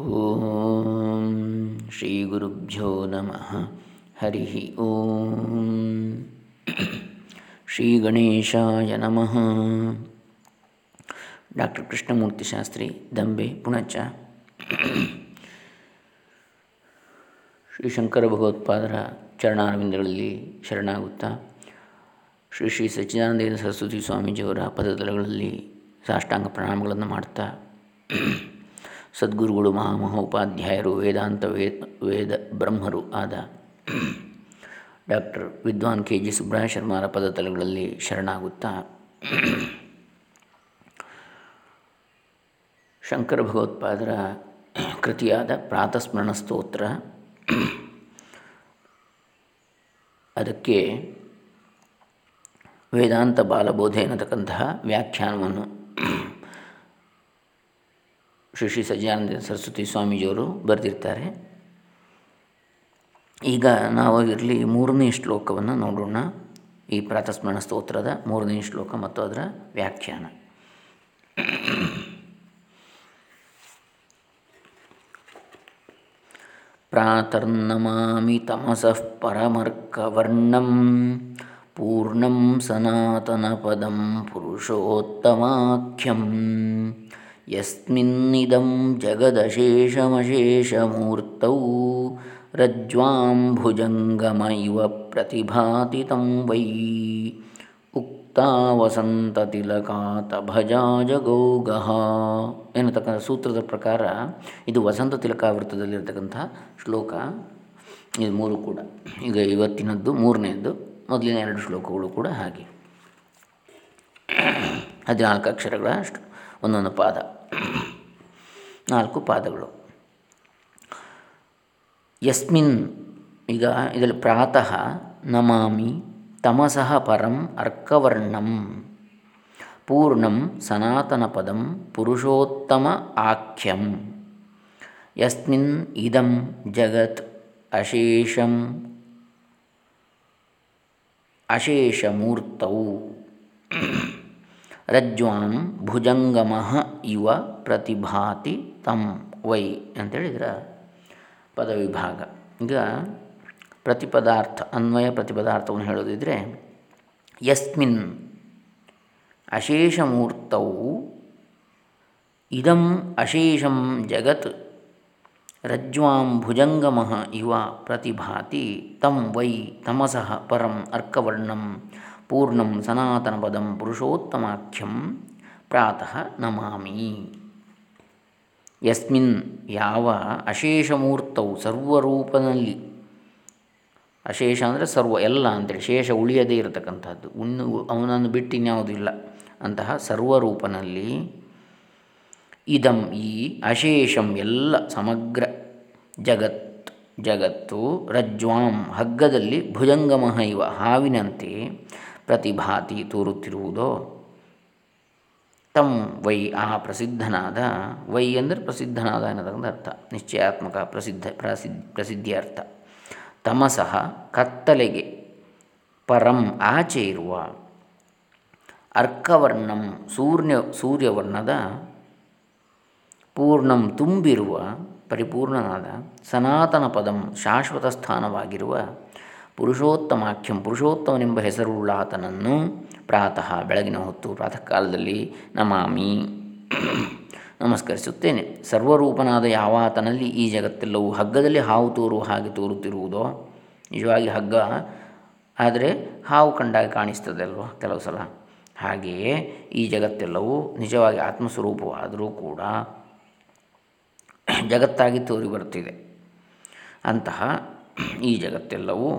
ಓಂ ಶ್ರೀ ಗುರುಭ್ಯೋ ನಮಃ. ಹರಿ ಓಂ. ಶ್ರೀ ಗಣೇಶಾಯ ನಮಃ. ಡಾಕ್ಟರ್ ಕೃಷ್ಣಮೂರ್ತಿ ಶಾಸ್ತ್ರಿ, ದಂಬೆ, ಪುಣಚ. ಶ್ರೀ ಶಂಕರ ಭಗವತ್ಪಾದರ ಚರಣಾರವಿಂದಗಳಲ್ಲಿ ಶರಣಾಗುತ್ತಾ, ಶ್ರೀ ಶ್ರೀ ಸಚ್ಚಿದಾನಂದ ಸರಸ್ವತಿ ಸ್ವಾಮೀಜಿಯವರ ಪದತಲಗಳಲ್ಲಿ ಸಾಷ್ಟಾಂಗ ಪ್ರಣಾಮಗಳನ್ನು ಮಾಡ್ತಾ ಸದ್ಗುರುಗಳು ಮಹಾಮಹೋಪಾಧ್ಯಾಯರು, ವೇದಾಂತ ವೇದ ವೇದ ಬ್ರಹ್ಮರು ಆದ ಡಾಕ್ಟರ್ ವಿದ್ವಾನ್ ಕೆ ಜಿ ಸುಬ್ರಹ ಶರ್ಮಾರ ಪದತಲಗಳಲ್ಲಿ ಶರಣಾಗುತ್ತಾ ಶಂಕರ ಭಗವತ್ಪಾದರ ಕೃತಿಯಾದ ಪ್ರಾತಸ್ಮರಣ ಸ್ತೋತ್ರ. ಅದಕ್ಕೆ ವೇದಾಂತ ಬಾಲಬೋಧೆ ಅನ್ನತಕ್ಕಂತಹ ವ್ಯಾಖ್ಯಾನವನ್ನು ಶ್ರೀ ಶ್ರೀ ಸಜ್ಜಾನಂದ ಸರಸ್ವತಿ ಸ್ವಾಮೀಜಿಯವರು ಬರೆದಿರ್ತಾರೆ. ಈಗ ನಾವು ಇರಲಿ ಮೂರನೇ ಶ್ಲೋಕವನ್ನು ನೋಡೋಣ. ಈ ಪ್ರಾತಸ್ಮರಣ ಸ್ತೋತ್ರದ ಮೂರನೇ ಶ್ಲೋಕ ಮತ್ತು ಅದರ ವ್ಯಾಖ್ಯಾನ. ಪ್ರಾತರ್ನಮಾಮಿ ತಮಸಃ ಪರಮರ್ಕವರ್ಣಂ ಪೂರ್ಣಂ ಸನಾತನಪದಂ ಪುರುಷೋತ್ತಮಾಖ್ಯಂ ಯಸ್ಮಿನ್ನಿದಂ ಜಗದಶೇಷಮಶೇಷಮೂರ್ತೌ ರಜ್ವಾಂಭುಜಂಗಮ ಇವ ಪ್ರತಿಭಾತಿ ತಂ ವೈ ವಸಂತತಿಲಕಾತ ಭಜಾಜಗೌಗಃ ಎನ್ನತಕ್ಕಂಥ ಸೂತ್ರದ ಪ್ರಕಾರ ಇದು ವಸಂತ ತಿಲಕಾವೃತ್ತದಲ್ಲಿರ್ತಕ್ಕಂಥ ಶ್ಲೋಕ. ಇದು ಮೂರು ಕೂಡ. ಈಗ ಇವತ್ತಿನದ್ದು ಮೂರನೆಯದ್ದು. ಮೊದಲಿನ ಎರಡು ಶ್ಲೋಕಗಳು ಕೂಡ ಹಾಗೆ. ಹದಿನಾಲ್ಕು ಅಕ್ಷರಗಳ ಅಷ್ಟು ಒಂದೊಂದು ಪಾದ. ನಾಲ್ಕು ಪಾದಗಳು. ಯಸ್ಮಿನ್, ಈಗ ಇದರಲ್ಲಿ ಪ್ರಾತಃ ನಮಾಮಿ ತಮಸಃ ಪರಂ ಅರ್ಕವರ್ಣಂ ಪೂರ್ಣಂ ಸನಾತನ ಪದಂ ಪುರುಷೋತ್ತಮ ಆಖ್ಯಂ. ಯಸ್ಮಿನ್ ಇದಂ ಜಗತ್ ಅಶೇಷಂ ಅಶೇಷಮೂರ್ತೌ. ರಜ್ವಾಂ ಭುಜಂಗಮಃ ಇವ ಪ್ರತಿಭಾತಿ ತಂ ವೈ ಅಂತೇಳಿದ್ರ ಪದವಿಭಾಗ. ಈಗ ಪ್ರತಿಪದಾರ್ಥ, ಅನ್ವಯ ಪ್ರತಿಪದಾರ್ಥವನ್ನು ಹೇಳೋದಿದ್ರೆ, ಯಸ್ಮಿನ್ ಅಶೇಷಮೂರ್ತೌ ಇದಂ ಅಶೇಷಂ ಜಗತ್ ರಜ್ವಾಂ ಭುಜಂಗಮಃ ಇವ ಪ್ರತಿಭಾತಿ ತಂ ವೈ ತಮಸಃ ಪರಂ ಅರ್ಕವರ್ಣಂ ಪೂರ್ಣಂ ಸನಾತನ ಪದಂ ಪುರುಷೋತ್ತಮಾಖ್ಯಂ ಪ್ರಾತಃ ನಮಾಮಿ. ಯಸ್ಮಿನ್ ಯಾವ ಅಶೇಷಮೂರ್ತವು ಸರ್ವರೂಪದಲ್ಲಿ. ಅಶೇಷ ಅಂದರೆ ಸರ್ವ, ಎಲ್ಲ ಅಂತೇಳಿ, ಶೇಷ ಉಳಿಯದೇ ಇರತಕ್ಕಂಥದ್ದು ಉಣ್ಣು, ಅವನನ್ನು ಬಿಟ್ಟು ಇನ್ಯಾವುದಿಲ್ಲ ಅಂತಹ ಸರ್ವರೂಪನಲ್ಲಿ ಇದಂ ಈ ಅಶೇಷಂ ಎಲ್ಲ ಸಮಗ್ರ ಜಗತ್, ಜಗತ್ತು, ರಜ್ವಾಂ ಹಗ್ಗದಲ್ಲಿ ಭುಜಂಗಮಹ ಇವ ಹಾವಿನಂತೆ ಪ್ರತಿಭಾತಿ ತೋರುತ್ತಿರುವುದೋ? ತಂ ವೈ ಆ ಪ್ರಸಿದ್ಧನಾದ, ವೈ ಅಂದರೆ ಪ್ರಸಿದ್ಧನಾದ ಅನ್ನತಕ್ಕಂಥ ಅರ್ಥ. ನಿಶ್ಚಯಾತ್ಮಕ ಪ್ರಸಿದ್ಧ ಪ್ರಸಿದ್ಧ, ಪ್ರಸಿದ್ಧಿಯ ಅರ್ಥ. ತಮಸಃ ಕತ್ತಲೆಗೆ ಪರಂ ಆಚೆ ಇರುವ ಅರ್ಕವರ್ಣಂ ಸೂರ್ಯ, ಸೂರ್ಯವರ್ಣದ ಪೂರ್ಣಂ ತುಂಬಿರುವ, ಪರಿಪೂರ್ಣನಾದ ಸನಾತನ ಪದಂ ಶಾಶ್ವತ ಸ್ಥಾನವಾಗಿರುವ ಪುರುಷೋತ್ತಮಾಖ್ಯಂ ಪುರುಷೋತ್ತಮನೆಂಬ ಹೆಸರುಳ್ಳ ಆತನನ್ನು ಪ್ರಾತಃ ಬೆಳಗಿನ ಹೊತ್ತು ಪ್ರಾತಃ ಕಾಲದಲ್ಲಿ ನಮಾಮಿ ನಮಸ್ಕರಿಸುತ್ತೇನೆ. ಸರ್ವರೂಪನಾದ ಯಾವಾತನಲ್ಲಿ ಈ ಜಗತ್ತೆಲ್ಲವೂ ಹಗ್ಗದಲ್ಲಿ ಹಾವು ತೋರುವ ಹಾಗೆ ತೋರುತ್ತಿರುವುದೋ? ನಿಜವಾಗಿ ಹಗ್ಗ ಆದರೆ ಹಾವು ಕಂಡಾಗಿ ಕಾಣಿಸ್ತದೆ ಅಲ್ವ ಕೆಲವು ಸಲ? ಹಾಗೆಯೇ ಈ ಜಗತ್ತೆಲ್ಲವೂ ನಿಜವಾಗಿ ಆತ್ಮಸ್ವರೂಪವಾದರೂ ಕೂಡ ಜಗತ್ತಾಗಿ ತೋರಿ ಬರುತ್ತಿದೆ ಅಂತಹ ಈ ಜಗತ್ತೆಲ್ಲವೂ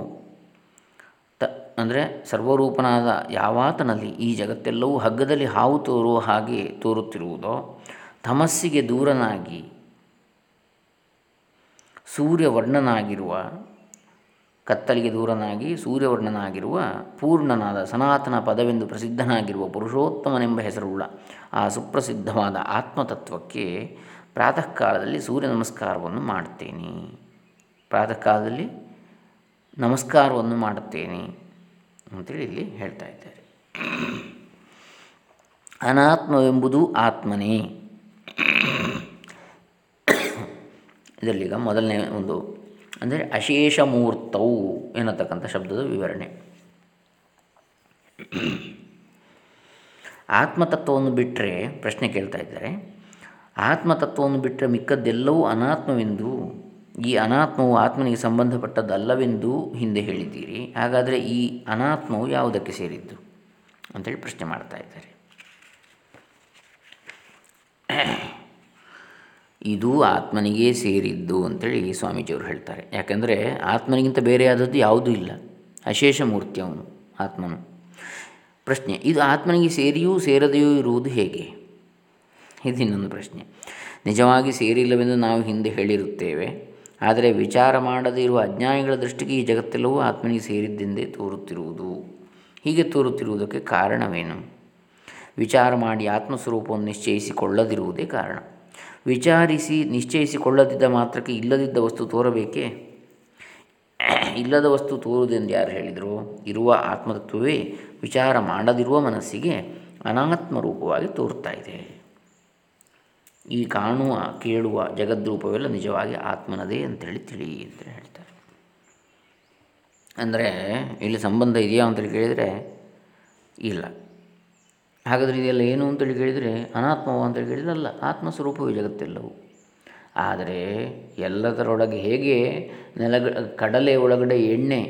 ತ ಅಂದರೆ ಸರ್ವರೂಪನಾದ ಯಾವಾತನಲ್ಲಿ ಈ ಜಗತ್ತೆಲ್ಲವೂ ಹಗ್ಗದಲ್ಲಿ ಹಾವು ತೋರುವ ಹಾಗೆ ತೋರುತ್ತಿರುವುದೋ, ತಮಸ್ಸಿಗೆ ದೂರನಾಗಿ ಸೂರ್ಯವರ್ಣನಾಗಿರುವ, ಕತ್ತಲಿಗೆ ದೂರನಾಗಿ ಸೂರ್ಯವರ್ಣನಾಗಿರುವ, ಪೂರ್ಣನಾದ ಸನಾತನ ಪದವೆಂದು ಪ್ರಸಿದ್ಧನಾಗಿರುವ ಪುರುಷೋತ್ತಮನೆಂಬ ಹೆಸರುಳ್ಳ ಆ ಸುಪ್ರಸಿದ್ಧವಾದ ಆತ್ಮತತ್ವಕ್ಕೆ ಪ್ರಾತಃ ಕಾಲದಲ್ಲಿ ಸೂರ್ಯ ನಮಸ್ಕಾರವನ್ನು ಮಾಡ್ತೇನೆ. ಪ್ರಾತಃ ಕಾಲದಲ್ಲಿ ನಮಸ್ಕಾರವನ್ನು ಮಾಡುತ್ತೇನೆ ಅಂತೇಳಿ ಇಲ್ಲಿ ಹೇಳ್ತಾ ಇದ್ದಾರೆ. ಅನಾತ್ಮವೆಂಬುದು ಆತ್ಮನೇ. ಇದರಲ್ಲೀಗ ಮೊದಲನೇ ಒಂದು, ಅಂದರೆ ಅಶೇಷ ಮೂರ್ತವು ಎನ್ನತಕ್ಕಂಥ ಶಬ್ದದ ವಿವರಣೆ. ಆತ್ಮತತ್ವವನ್ನು ಬಿಟ್ಟರೆ ಪ್ರಶ್ನೆ ಕೇಳ್ತಾ ಇದ್ದಾರೆ. ಆತ್ಮತತ್ವವನ್ನು ಬಿಟ್ಟರೆ ಮಿಕ್ಕದ್ದೆಲ್ಲವೂ ಅನಾತ್ಮವೆಂದು ಈ ಅನಾತ್ಮವು ಆತ್ಮನಿಗೆ ಸಂಬಂಧಪಟ್ಟದ್ದಲ್ಲವೆಂದು ಹಿಂದೆ ಹೇಳಿದ್ದೀರಿ. ಹಾಗಾದರೆ ಈ ಅನಾತ್ಮವು ಯಾವುದಕ್ಕೆ ಸೇರಿದ್ದು? ಅಂತೇಳಿ ಪ್ರಶ್ನೆ ಮಾಡ್ತಾ ಇದ್ದಾರೆ. ಇದು ಆತ್ಮನಿಗೆ ಸೇರಿದ್ದು ಅಂತೇಳಿ ಸ್ವಾಮೀಜಿಯವರು ಹೇಳ್ತಾರೆ. ಯಾಕೆಂದರೆ ಆತ್ಮನಿಗಿಂತ ಬೇರೆಯಾದದ್ದು ಯಾವುದೂ ಇಲ್ಲ. ಅಶೇಷ ಮೂರ್ತಿ ಅವನು, ಆತ್ಮನು. ಪ್ರಶ್ನೆ, ಇದು ಆತ್ಮನಿಗೆ ಸೇರಿಯೂ ಸೇರದೆಯೂ ಇರುವುದು ಹೇಗೆ? ಇದು ಇನ್ನೊಂದು ಪ್ರಶ್ನೆ. ನಿಜವಾಗಿ ಸೇರಿಲ್ಲವೆಂದು ನಾವು ಹಿಂದೆ ಹೇಳಿರುತ್ತೇವೆ. ಆದರೆ ವಿಚಾರ ಮಾಡದೇ ಇರುವ ಅಜ್ಞಾನಿಗಳ ದೃಷ್ಟಿಗೆ ಈ ಜಗತ್ತೆಲ್ಲವೂ ಆತ್ಮನಿಗೆ ಸೇರಿದ್ದೆಂದೇ ತೋರುತ್ತಿರುವುದು. ಹೀಗೆ ತೋರುತ್ತಿರುವುದಕ್ಕೆ ಕಾರಣವೇನು? ವಿಚಾರ ಮಾಡಿ ಆತ್ಮಸ್ವರೂಪವನ್ನು ನಿಶ್ಚಯಿಸಿಕೊಳ್ಳದಿರುವುದೇ ಕಾರಣ. ವಿಚಾರಿಸಿ ನಿಶ್ಚಯಿಸಿಕೊಳ್ಳದಿದ್ದ ಮಾತ್ರಕ್ಕೆ ಇಲ್ಲದಿದ್ದ ವಸ್ತು ತೋರಬೇಕೇ? ಇಲ್ಲದ ವಸ್ತು ತೋರುವುದೆಂದು ಯಾರು ಹೇಳಿದರು? ಇರುವ ಆತ್ಮತತ್ವವೇ ವಿಚಾರ ಮಾಡದಿರುವ ಮನಸ್ಸಿಗೆ ಅನಾತ್ಮ ರೂಪವಾಗಿ ತೋರುತ್ತಾ ಇದೆ. ಈ ಕಾಣುವ, ಕೇಳುವ ಜಗದ್ರೂಪವೆಲ್ಲ ನಿಜವಾಗಿ ಆತ್ಮನದೇ ಅಂತೇಳಿ ತಿಳಿ ಅಂತ ಹೇಳ್ತಾರೆ. ಅಂದರೆ ಇಲ್ಲಿ ಸಂಬಂಧ ಇದೆಯಾ ಅಂತೇಳಿ ಕೇಳಿದರೆ ಇಲ್ಲ. ಹಾಗಾದರೆ ಇದೆಲ್ಲ ಏನು ಅಂತೇಳಿ ಕೇಳಿದರೆ ಅನಾತ್ಮವು ಅಂತೇಳಿ ಕೇಳಿದರೆ ಅಲ್ಲ, ಆತ್ಮಸ್ವರೂಪವೇ ಜಗತ್ತೆಲ್ಲವು. ಆದರೆ ಎಲ್ಲದರೊಳಗೆ ಹೇಗೆ ನೆಲ ಕಡಲೆ ಒಳಗಡೆ ಎಣ್ಣೆ,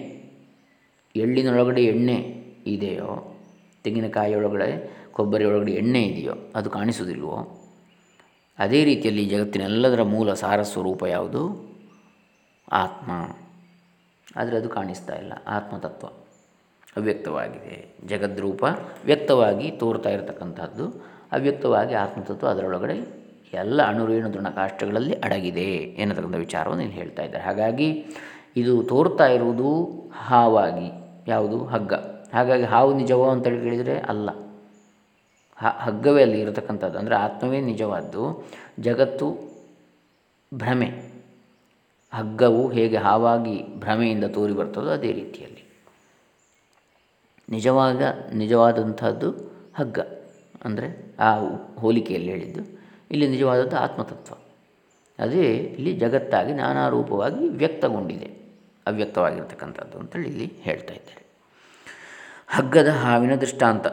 ಎಳ್ಳಿನೊಳಗಡೆ ಎಣ್ಣೆ ಇದೆಯೋ, ತೆಂಗಿನಕಾಯಿ ಒಳಗಡೆ ಕೊಬ್ಬರಿ ಒಳಗಡೆ ಎಣ್ಣೆ ಇದೆಯೋ, ಅದು ಕಾಣಿಸುವುದಿಲ್ವೋ? ಅದೇ ರೀತಿಯಲ್ಲಿ ಜಗತ್ತಿನೆಲ್ಲದರ ಮೂಲ ಸಾರ ಸ್ವರೂಪ ಯಾವುದು? ಆತ್ಮ. ಆದರೆ ಅದು ಕಾಣಿಸ್ತಾ ಇಲ್ಲ. ಆತ್ಮತತ್ವ ಅವ್ಯಕ್ತವಾಗಿದೆ. ಜಗದ್ರೂಪ ವ್ಯಕ್ತವಾಗಿ ತೋರ್ತಾ ಇರತಕ್ಕಂಥದ್ದು ಅವ್ಯಕ್ತವಾಗಿ ಆತ್ಮತತ್ವ ಅದರೊಳಗಡೆ ಎಲ್ಲ ಅಣುರೇಣು ಕಾಷ್ಟಗಳಲ್ಲಿ ಅಡಗಿದೆ ಎನ್ನತಕ್ಕಂಥ ವಿಚಾರವನ್ನು ಇಲ್ಲಿ ಹೇಳ್ತಾ ಇದ್ದಾರೆ. ಹಾಗಾಗಿ ಇದು ತೋರ್ತಾ ಇರುವುದು ಹಾವಾಗಿ. ಯಾವುದು? ಹಗ್ಗ. ಹಾಗಾಗಿ ಹಾವು ನಿಜವೋ ಅಂತೇಳಿ ಕೇಳಿದರೆ ಅಲ್ಲ. ಹಗ್ಗವೇ ಅಲ್ಲಿ ಇರತಕ್ಕಂಥದ್ದು, ಅಂದರೆ ಆತ್ಮವೇ ನಿಜವಾದ್ದು, ಜಗತ್ತು ಭ್ರಮೆ. ಹಗ್ಗವು ಹೇಗೆ ಹಾವಾಗಿ ಭ್ರಮೆಯಿಂದ ತೋರಿ ಬರ್ತದೋ ಅದೇ ರೀತಿಯಲ್ಲಿ. ನಿಜವಾಗ, ನಿಜವಾದಂಥದ್ದು ಹಗ್ಗ, ಅಂದರೆ ಆ ಹೋಲಿಕೆಯಲ್ಲಿ ಹೇಳಿದ್ದು, ಇಲ್ಲಿ ನಿಜವಾದದ್ದು ಆತ್ಮತತ್ವ. ಅದೇ ಇಲ್ಲಿ ಜಗತ್ತಾಗಿ ನಾನಾ ರೂಪವಾಗಿ ವ್ಯಕ್ತಗೊಂಡಿದೆ, ಅವ್ಯಕ್ತವಾಗಿರ್ತಕ್ಕಂಥದ್ದು ಅಂತೇಳಿ ಇಲ್ಲಿ ಹೇಳ್ತಾ ಇದ್ದಾರೆ. ಹಗ್ಗದ ಹಾವಿನ ದೃಷ್ಟಾಂತ.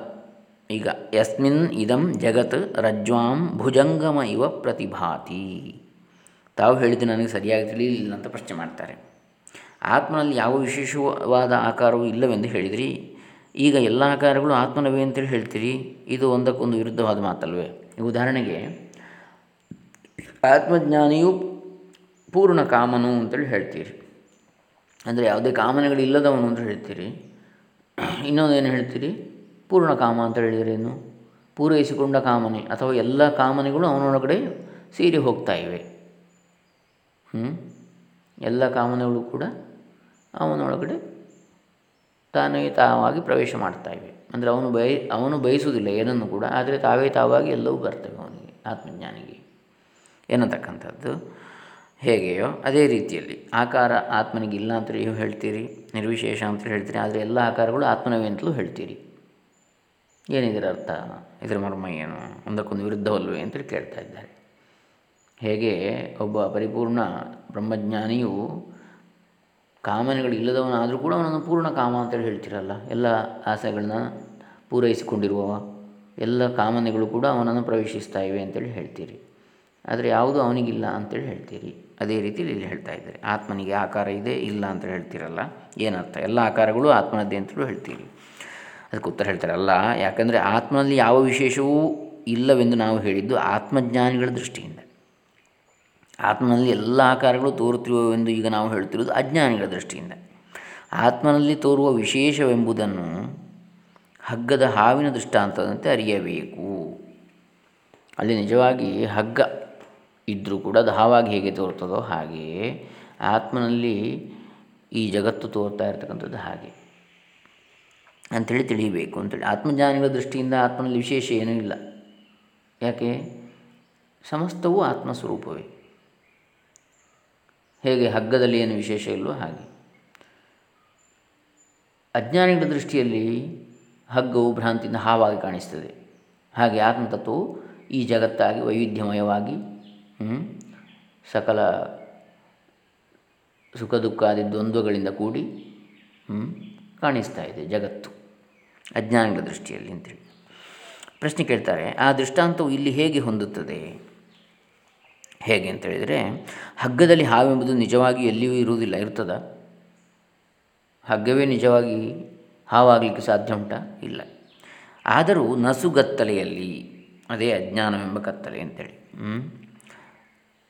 ಈಗ ಯಸ್ಮಿನ್ ಇದಂ ಜಗತ್ ರಜ್ವಾಂ ಭುಜಂಗಮ ಇವ ಪ್ರತಿಭಾತಿ. ತಾವು ಹೇಳಿದ್ದು ನನಗೆ ಸರಿಯಾಗಿ ತಿಳಿಯಲಿಲ್ಲ ಅಂತ ಪ್ರಶ್ನೆ ಮಾಡ್ತಾರೆ. ಆತ್ಮನಲ್ಲಿ ಯಾವ ವಿಶೇಷವಾದ ಆಕಾರವೂ ಇಲ್ಲವೆಂದು ಹೇಳಿದಿರಿ. ಈಗ ಎಲ್ಲ ಆಕಾರಗಳು ಆತ್ಮನವೇ ಅಂತೇಳಿ ಹೇಳ್ತೀರಿ. ಇದು ಒಂದಕ್ಕೊಂದು ವಿರುದ್ಧವಾದ ಮಾತಲ್ವೇ. ಉದಾಹರಣೆಗೆ ಆತ್ಮಜ್ಞಾನಿಯು ಪೂರ್ಣ ಕಾಮನು ಅಂತೇಳಿ ಹೇಳ್ತೀರಿ. ಅಂದರೆ ಯಾವುದೇ ಕಾಮನೆಗಳಿಲ್ಲದವನು ಅಂತ ಹೇಳ್ತೀರಿ. ಏನು ಹೇಳ್ತೀರಿ? ಪೂರ್ಣ ಕಾಮ ಅಂತ ಹೇಳಿದರೆ ಏನು? ಪೂರೈಸಿಕೊಂಡ ಕಾಮನೆ ಅಥವಾ ಎಲ್ಲ ಕಾಮನೆಗಳು ಅವನೊಳಗಡೆ ಸೇರಿ ಹೋಗ್ತಾ ಇವೆ. ಎಲ್ಲ ಕಾಮನೆಗಳು ಕೂಡ ಅವನೊಳಗಡೆ ತಾನೇ ತಾವಾಗಿ ಪ್ರವೇಶ ಮಾಡ್ತಾ ಇವೆ. ಅಂದರೆ ಅವನು ಬಯ, ಅವನು ಬಯಸುವುದಿಲ್ಲ ಏನನ್ನು ಕೂಡ, ಆದರೆ ತಾವೇ ತಾವಾಗಿ ಎಲ್ಲವೂ ಬರ್ತವೆ ಅವನಿಗೆ, ಆತ್ಮಜ್ಞಾನಿಗೆ. ಏನತಕ್ಕಂಥದ್ದು? ಹೇಗೆಯೋ ಅದೇ ರೀತಿಯಲ್ಲಿ ಆಕಾರ ಆತ್ಮನಿಗೆ ಇಲ್ಲ ಅಂತ ಹೇಳ್ತೀರಿ, ನಿರ್ವಿಶೇಷ ಅಂತ ಹೇಳ್ತೀರಿ, ಆದರೆ ಎಲ್ಲ ಆಕಾರಗಳು ಆತ್ಮನವೇ ಅಂತಲೂ ಹೇಳ್ತೀರಿ. ಏನಿದರ ಅರ್ಥ? ಇದರ ಮರ್ಮ ಏನು? ಒಂದಕ್ಕೊಂದು ವಿರುದ್ಧವಲ್ವೇ ಅಂತೇಳಿ ಕೇಳ್ತಾ ಇದ್ದಾರೆ. ಹೇಗೆ ಒಬ್ಬ ಪರಿಪೂರ್ಣ ಬ್ರಹ್ಮಜ್ಞಾನಿಯು ಕಾಮನೆಗಳು ಇಲ್ಲದವನಾದರೂ ಕೂಡ ಅವನನ್ನು ಪೂರ್ಣ ಕಾಮ ಅಂತೇಳಿ ಹೇಳ್ತಿರಲ್ಲ. ಎಲ್ಲ ಆಸೆಗಳನ್ನ ಪೂರೈಸಿಕೊಂಡಿರುವವ, ಎಲ್ಲ ಕಾಮನೆಗಳು ಕೂಡ ಅವನನ್ನು ಪ್ರವೇಶಿಸ್ತಾ ಇವೆ ಅಂತೇಳಿ ಹೇಳ್ತೀರಿ. ಆದರೆ ಯಾವುದು ಅವನಿಗಿಲ್ಲ ಅಂತೇಳಿ ಹೇಳ್ತೀರಿ. ಅದೇ ರೀತಿಯಲ್ಲಿ ಇಲ್ಲಿ ಹೇಳ್ತಾ ಇದ್ದಾರೆ. ಆತ್ಮನಿಗೆ ಆಕಾರ ಇದೆ, ಇಲ್ಲ ಅಂತ ಹೇಳ್ತಿರಲ್ಲ. ಏನರ್ಥ? ಎಲ್ಲ ಆಕಾರಗಳು ಆತ್ಮನದ್ದೇ ಅಂತಲೂ ಹೇಳ್ತೀರಿ. ಅದಕ್ಕೆ ಉತ್ತರ ಹೇಳ್ತಾರೆ ಅಲ್ಲ ಯಾಕಂದರೆ ಆತ್ಮನಲ್ಲಿ ಯಾವ ವಿಶೇಷವೂ ಇಲ್ಲವೆಂದು ನಾವು ಹೇಳಿದ್ದು ಆತ್ಮಜ್ಞಾನಿಗಳ ದೃಷ್ಟಿಯಿಂದ. ಆತ್ಮನಲ್ಲಿ ಎಲ್ಲ ಆಕಾರಗಳು ತೋರುತ್ತಿರುವವೆಂದು ಈಗ ನಾವು ಹೇಳ್ತಿರೋದು ಅಜ್ಞಾನಿಗಳ ದೃಷ್ಟಿಯಿಂದ. ಆತ್ಮನಲ್ಲಿ ತೋರುವ ವಿಶೇಷವೆಂಬುದನ್ನು ಹಗ್ಗದ ಹಾವಿನ ದೃಷ್ಟಾಂತದಂತೆ ಅರಿಯಬೇಕು. ಅಲ್ಲಿ ನಿಜವಾಗಿ ಹಗ್ಗ ಇದ್ದರೂ ಕೂಡ ಅದು ಹಾವಾಗಿ ಹೇಗೆ ತೋರ್ತದೋ ಹಾಗೆಯೇ ಆತ್ಮನಲ್ಲಿ ಈ ಜಗತ್ತು ತೋರ್ತಾ ಇರ್ತಕ್ಕಂಥದ್ದು ಹಾಗೆ. ಅಂಥೇಳಿ ತಿಳಿಯಬೇಕು ಅಂತೇಳಿ. ಆತ್ಮಜ್ಞಾನಿಗಳ ದೃಷ್ಟಿಯಿಂದ ಆತ್ಮನಲ್ಲಿ ವಿಶೇಷ ಏನೂ ಇಲ್ಲ. ಯಾಕೆ? ಸಮಸ್ತವೂ ಆತ್ಮಸ್ವರೂಪವೇ. ಹೇಗೆ? ಹಗ್ಗದಲ್ಲಿ ಏನು ವಿಶೇಷ ಇಲ್ಲವೋ ಹಾಗೆ. ಅಜ್ಞಾನಿಗಳ ದೃಷ್ಟಿಯಲ್ಲಿ ಹಗ್ಗವು ಭ್ರಾಂತಿಯಿಂದ ಹಾವಾಗಿ ಕಾಣಿಸ್ತದೆ. ಹಾಗೆ ಆತ್ಮತತ್ವವು ಈ ಜಗತ್ತಾಗಿ ವೈವಿಧ್ಯಮಯವಾಗಿ ಸಕಲ ಸುಖ ದುಃಖಾದಿ ದ್ವಂದ್ವಗಳಿಂದ ಕೂಡಿ ಕಾಣಿಸ್ತಾ ಇದೆ ಜಗತ್ತು. ಅಜ್ಞಾನಿಗಳ ದೃಷ್ಟಿಯಲ್ಲಿ ಅಂತೇಳಿ. ಪ್ರಶ್ನೆ ಕೇಳ್ತಾರೆ, ಆ ದೃಷ್ಟಾಂತವು ಇಲ್ಲಿ ಹೇಗೆ ಹೊಂದುತ್ತದೆ? ಹೇಗೆ ಅಂತ ಹೇಳಿದರೆ, ಹಗ್ಗದಲ್ಲಿ ಹಾವೆಂಬುದು ನಿಜವಾಗಿ ಎಲ್ಲಿಯೂ ಇರುವುದಿಲ್ಲ ಇರ್ತದ ಹಗ್ಗವೇ ನಿಜವಾಗಿ ಹಾವಾಗಲಿಕ್ಕೆ ಸಾಧ್ಯ ಉಂಟಾ? ಇಲ್ಲ. ಆದರೂ ನಸುಗತ್ತಲೆಯಲ್ಲಿ ಅದೇ ಅಜ್ಞಾನವೆಂಬ ಕತ್ತಲೆ ಅಂತೇಳಿ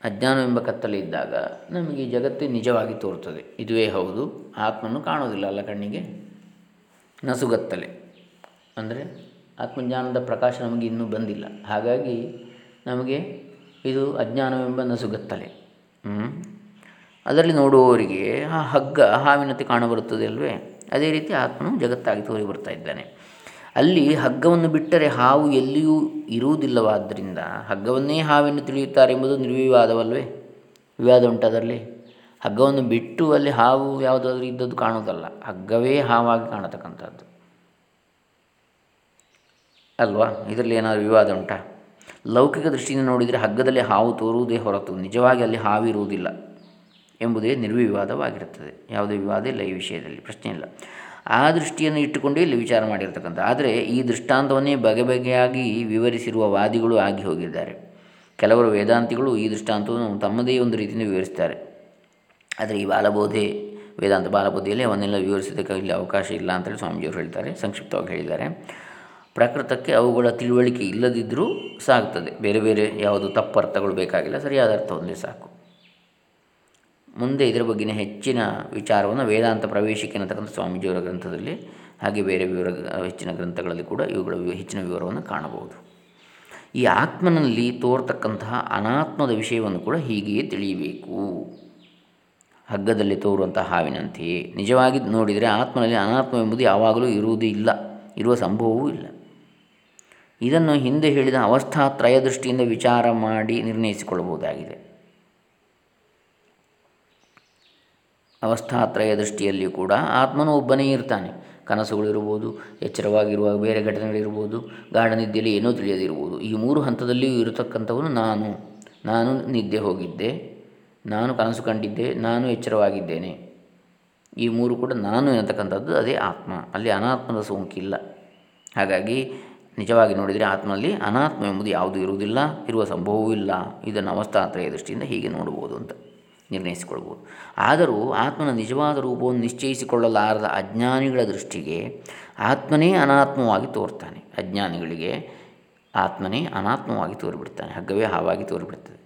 ಅಜ್ಞಾನವೆಂಬ ಕತ್ತಲೆ ಇದ್ದಾಗ ನಮಗೆ ಜಗತ್ತೇ ನಿಜವಾಗಿ ತೋರುತ್ತದೆ. ಇದುವೇ ಹೌದು ಆತ್ಮನ್ನು ಕಾಣೋದಿಲ್ಲ ಅಲ್ಲ ಕಣ್ಣಿಗೆ? ನಸುಗತ್ತಲೆ ಅಂದರೆ ಆತ್ಮಜ್ಞಾನದ ಪ್ರಕಾಶ ನಮಗೆ ಇನ್ನೂ ಬಂದಿಲ್ಲ. ಹಾಗಾಗಿ ನಮಗೆ ಇದು ಅಜ್ಞಾನವೆಂಬ ನಸುಗತ್ತಲೆ ಅದರಲ್ಲಿ ನೋಡುವವರಿಗೆ ಆ ಹಗ್ಗ ಹಾವಿನತೆ ಕಾಣಬರುತ್ತದೆ ಅಲ್ವೇ? ಅದೇ ರೀತಿ ಆತ್ಮನು ಜಗತ್ತಾಗಿ ತೋರಿ ಬರ್ತಾ ಇದ್ದಾನೆ. ಅಲ್ಲಿ ಹಗ್ಗವನ್ನು ಬಿಟ್ಟರೆ ಹಾವು ಎಲ್ಲಿಯೂ ಇರುವುದಿಲ್ಲವಾದ್ದರಿಂದ ಹಗ್ಗವನ್ನೇ ಹಾವೆಂದು ತಿಳಿಯುತ್ತಾರೆ ಎಂಬುದು ನಿರ್ವಿವಾದವಲ್ವೇ? ವಿವಾದ ಉಂಟದರಲ್ಲಿ ಹಗ್ಗವನ್ನು ಬಿಟ್ಟು ಅಲ್ಲಿ ಹಾವು ಯಾವುದಾದ್ರೂ ಇದ್ದದ್ದು ಕಾಣೋದಲ್ಲ ಹಗ್ಗವೇ ಹಾವಾಗಿ ಕಾಣತಕ್ಕಂಥದ್ದು. ಅಲ್ವಾ? ಇದರಲ್ಲಿ ಏನಾದರೂ ವಿವಾದ ಉಂಟಾ? ಲೌಕಿಕ ದೃಷ್ಟಿಯಿಂದ ನೋಡಿದರೆ ಹಗ್ಗದಲ್ಲಿ ಹಾವು ತೋರುವುದೇ ಹೊರತು ನಿಜವಾಗಿ ಅಲ್ಲಿ ಹಾವಿರುವುದಿಲ್ಲ ಎಂಬುದೇ ನಿರ್ವಿವಾದವಾಗಿರುತ್ತದೆ ಯಾವುದೇ ವಿವಾದ ಇಲ್ಲ ಈ ವಿಷಯದಲ್ಲಿ, ಪ್ರಶ್ನೆ ಇಲ್ಲ. ಆ ದೃಷ್ಟಿಯನ್ನು ಇಟ್ಟುಕೊಂಡೇ ಇಲ್ಲಿ ವಿಚಾರ ಮಾಡಿರ್ತಕ್ಕಂಥ. ಆದರೆ ಈ ದೃಷ್ಟಾಂತವನ್ನೇ ಬಗೆ ಬಗೆಯಾಗಿ ವಿವರಿಸಿರುವ ವಾದಿಗಳು ಆಗಿ ಹೋಗಿದ್ದಾರೆ. ಕೆಲವರು ವೇದಾಂತಿಗಳು ಈ ದೃಷ್ಟಾಂತವನ್ನು ತಮ್ಮದೇ ಒಂದು ರೀತಿಯಿಂದ ವಿವರಿಸ್ತಾರೆ ಆದರೆ ಈ ಬಾಲಬೋಧೆ, ವೇದಾಂತ ಬಾಲಬೋಧೆಯಲ್ಲಿ ಅವನ್ನೆಲ್ಲ ವಿವರಿಸೋದಕ್ಕೆ ಇಲ್ಲಿ ಅವಕಾಶ ಇಲ್ಲ ಅಂತೇಳಿ ಸ್ವಾಮೀಜಿಯವರು ಹೇಳ್ತಾರೆ, ಸಂಕ್ಷಿಪ್ತವಾಗಿ ಹೇಳಿದ್ದಾರೆ. ಪ್ರಾಕೃತಕ್ಕೆ ಅವುಗಳ ತಿಳುವಳಿಕೆ ಇಲ್ಲದಿದ್ದರೂ ಸಾಗ್ತದೆ. ಬೇರೆ ಬೇರೆ ಯಾವುದು ತಪ್ಪರ್ಥಗಳು ಬೇಕಾಗಿಲ್ಲ, ಸರಿಯಾದ ಅರ್ಥ ಒಂದೇ ಸಾಕು. ಮುಂದೆ ಇದರ ಬಗ್ಗೆ ಹೆಚ್ಚಿನ ವಿಚಾರವನ್ನು ವೇದಾಂತ ಪ್ರವೇಶಿಕೆ ಅನ್ನತಕ್ಕಂಥ ಸ್ವಾಮೀಜಿಯವರ ಗ್ರಂಥದಲ್ಲಿ, ಹಾಗೆ ಬೇರೆ ವಿವರ, ಹೆಚ್ಚಿನ ಗ್ರಂಥಗಳಲ್ಲಿ ಕೂಡ ಇವುಗಳ ಹೆಚ್ಚಿನ ವಿವರವನ್ನು ಕಾಣಬಹುದು. ಈ ಆತ್ಮನಲ್ಲಿ ತೋರ್ತಕ್ಕಂತಹ ಅನಾತ್ಮದ ವಿಷಯವನ್ನು ಕೂಡ ಹೀಗೆಯೇ ತಿಳಿಯಬೇಕು. ಹಗ್ಗದಲ್ಲಿ ತೋರುವಂಥ ಹಾವಿನಂತೆಯೇ. ನಿಜವಾಗಿ ನೋಡಿದರೆ ಆತ್ಮನಲ್ಲಿ ಅನಾತ್ಮ ಎಂಬುದು ಯಾವಾಗಲೂ ಇರುವುದೂ ಇಲ್ಲ, ಇರುವ ಸಂಭವವೂ ಇಲ್ಲ. ಇದನ್ನು ಹಿಂದೆ ಹೇಳಿದ ಅವಸ್ಥಾತ್ರಯ ದೃಷ್ಟಿಯಿಂದ ವಿಚಾರ ಮಾಡಿ ನಿರ್ಣಯಿಸಿಕೊಳ್ಳಬಹುದಾಗಿದೆ. ಅವಸ್ಥಾತ್ರಯ ದೃಷ್ಟಿಯಲ್ಲಿಯೂ ಕೂಡ ಆತ್ಮನು ಒಬ್ಬನೇ ಇರ್ತಾನೆ. ಕನಸುಗಳಿರ್ಬೋದು ಎಚ್ಚರವಾಗಿರುವಾಗ ಬೇರೆ ಘಟನೆಗಳಿರ್ಬೋದು ಗಾಢ ನಿದ್ದೆಯಲ್ಲಿ ಏನೋ ತಿಳಿಯದಿರ್ಬೋದು ಈ ಮೂರು ಹಂತದಲ್ಲಿಯೂ ಇರತಕ್ಕಂಥವನು ನಾನು. ನಾನು ನಿದ್ದೆ ಹೋಗಿದ್ದೆ, ನಾನು ಕನಸು ಕಂಡಿದ್ದೆ, ನಾನು ಎಚ್ಚರವಾಗಿದ್ದೇನೆ. ಈ ಮೂರು ಕೂಡ ನಾನು ಎನ್ನತಕ್ಕಂಥದ್ದು ಅದೇ ಆತ್ಮ. ಅಲ್ಲಿ ಅನಾತ್ಮದ ಸೋಂಕಿಲ್ಲ. ಹಾಗಾಗಿ ನಿಜವಾಗಿ ನೋಡಿದರೆ ಆತ್ಮನಲ್ಲಿ ಅನಾತ್ಮ ಎಂಬುದು ಯಾವುದೂ ಇರುವುದಿಲ್ಲ, ಇರುವ ಸಂಭವವೂ ಇಲ್ಲ. ಇದನ್ನು ಅವಸ್ಥಾತ್ರಯ ದೃಷ್ಟಿಯಿಂದ ಹೀಗೆ ನೋಡಬಹುದು ಅಂತ ನಿರ್ಣಯಿಸಿಕೊಳ್ಬೋದು ಆದರೂ ಆತ್ಮನ ನಿಜವಾದ ರೂಪವನ್ನು ನಿಶ್ಚಯಿಸಿಕೊಳ್ಳಲಾರದ ಅಜ್ಞಾನಿಗಳ ದೃಷ್ಟಿಗೆ ಆತ್ಮನೇ ಅನಾತ್ಮವಾಗಿ ತೋರ್ತಾನೆ ಅಜ್ಞಾನಿಗಳಿಗೆ ಆತ್ಮನೇ ಅನಾತ್ಮವಾಗಿ ತೋರಿಬಿಡ್ತಾನೆ. ಹಗ್ಗವೇ ಹಾವಾಗಿ ತೋರಿಬಿಡ್ತದೆ.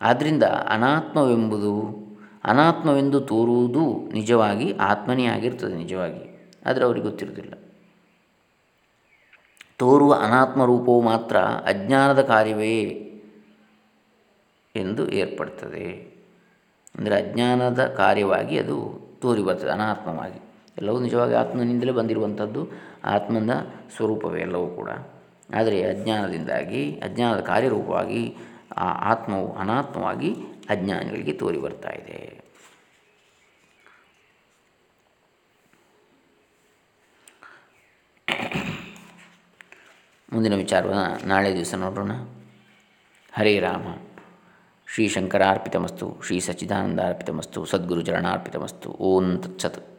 ಆದ್ದರಿಂದ ಅನಾತ್ಮವೆಂಬುದು, ಅನಾತ್ಮವೆಂದು ತೋರುವುದು ನಿಜವಾಗಿ ಆತ್ಮನೇ ಆಗಿರ್ತದೆ ನಿಜವಾಗಿ. ಆದರೆ ಅವರಿಗೆ ಗೊತ್ತಿರುವುದಿಲ್ಲ. ತೋರುವ ಅನಾತ್ಮ ರೂಪವು ಮಾತ್ರ ಅಜ್ಞಾನದ ಕಾರ್ಯವೇ ಎಂದು ಏರ್ಪಡ್ತದೆ. ಅಂದರೆ ಅಜ್ಞಾನದ ಕಾರ್ಯವಾಗಿ ಅದು ತೋರಿ ಬರ್ತದೆ, ಅನಾತ್ಮವಾಗಿ. ಎಲ್ಲವೂ ನಿಜವಾಗಿ ಆತ್ಮನಿಂದಲೇ ಬಂದಿರುವಂಥದ್ದು, ಆತ್ಮನ ಸ್ವರೂಪವೇ ಎಲ್ಲವೂ ಕೂಡ. ಆದರೆ ಅಜ್ಞಾನದಿಂದಾಗಿ, ಅಜ್ಞಾನದ ಕಾರ್ಯರೂಪವಾಗಿ, ಆ ಆತ್ಮವು ಅನಾತ್ಮವಾಗಿ ಅಜ್ಞಾನಿಗಳಿಗೆ ತೋರಿ ಬರ್ತಾ ಇದೆ. ಮುಂದಿನ ವಿಚಾರವನ್ನು ನಾಳೆ ದಿವಸ ನೋಡೋಣ. ಹರೇ ರಾಮ. ಶ್ರೀ ಶಂಕರಾರ್ಪಿತಮಸ್ತು ಶ್ರೀ ಸಚ್ಚಿದಾನಂದಾರ್ಪಿತಮಸ್ತು ಸದ್ಗುರುಚರಣಾರ್ಪಿತಮಸ್ತು ಓಂ ತತ್ಸತ್.